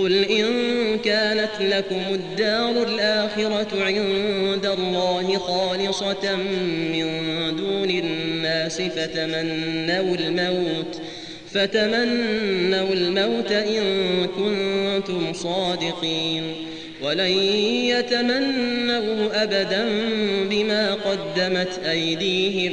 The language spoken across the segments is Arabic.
قل إن كانت لكم الدار الآخرة عند الله خالصة من دون الناس فتمنوا الموت فتمنوا الموت إن كنتم صادقين. ولن يتمنوا أبدا بما قدمت أيديهم.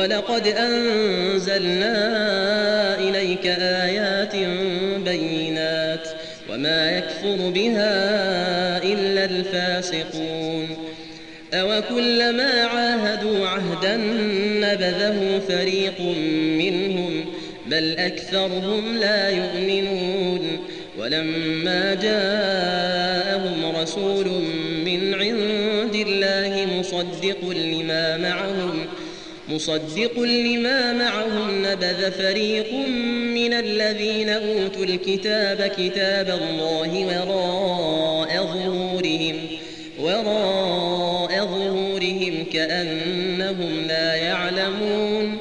ولقد أنزلنا إليك آيات بينات وما يكفر بها إلا الفاسقون. أوكلما عاهدوا عهدا نبذه فريق منهم بل أكثرهم لا يؤمنون ولما جاءهم رسول من عند الله مصدق لما معهم ۖ مصدق لما معهم نبذ فريق من الذين أوتوا الكتاب كتاب الله وراء ظهورهم وراء ظهورهم كأنهم لا يعلمون.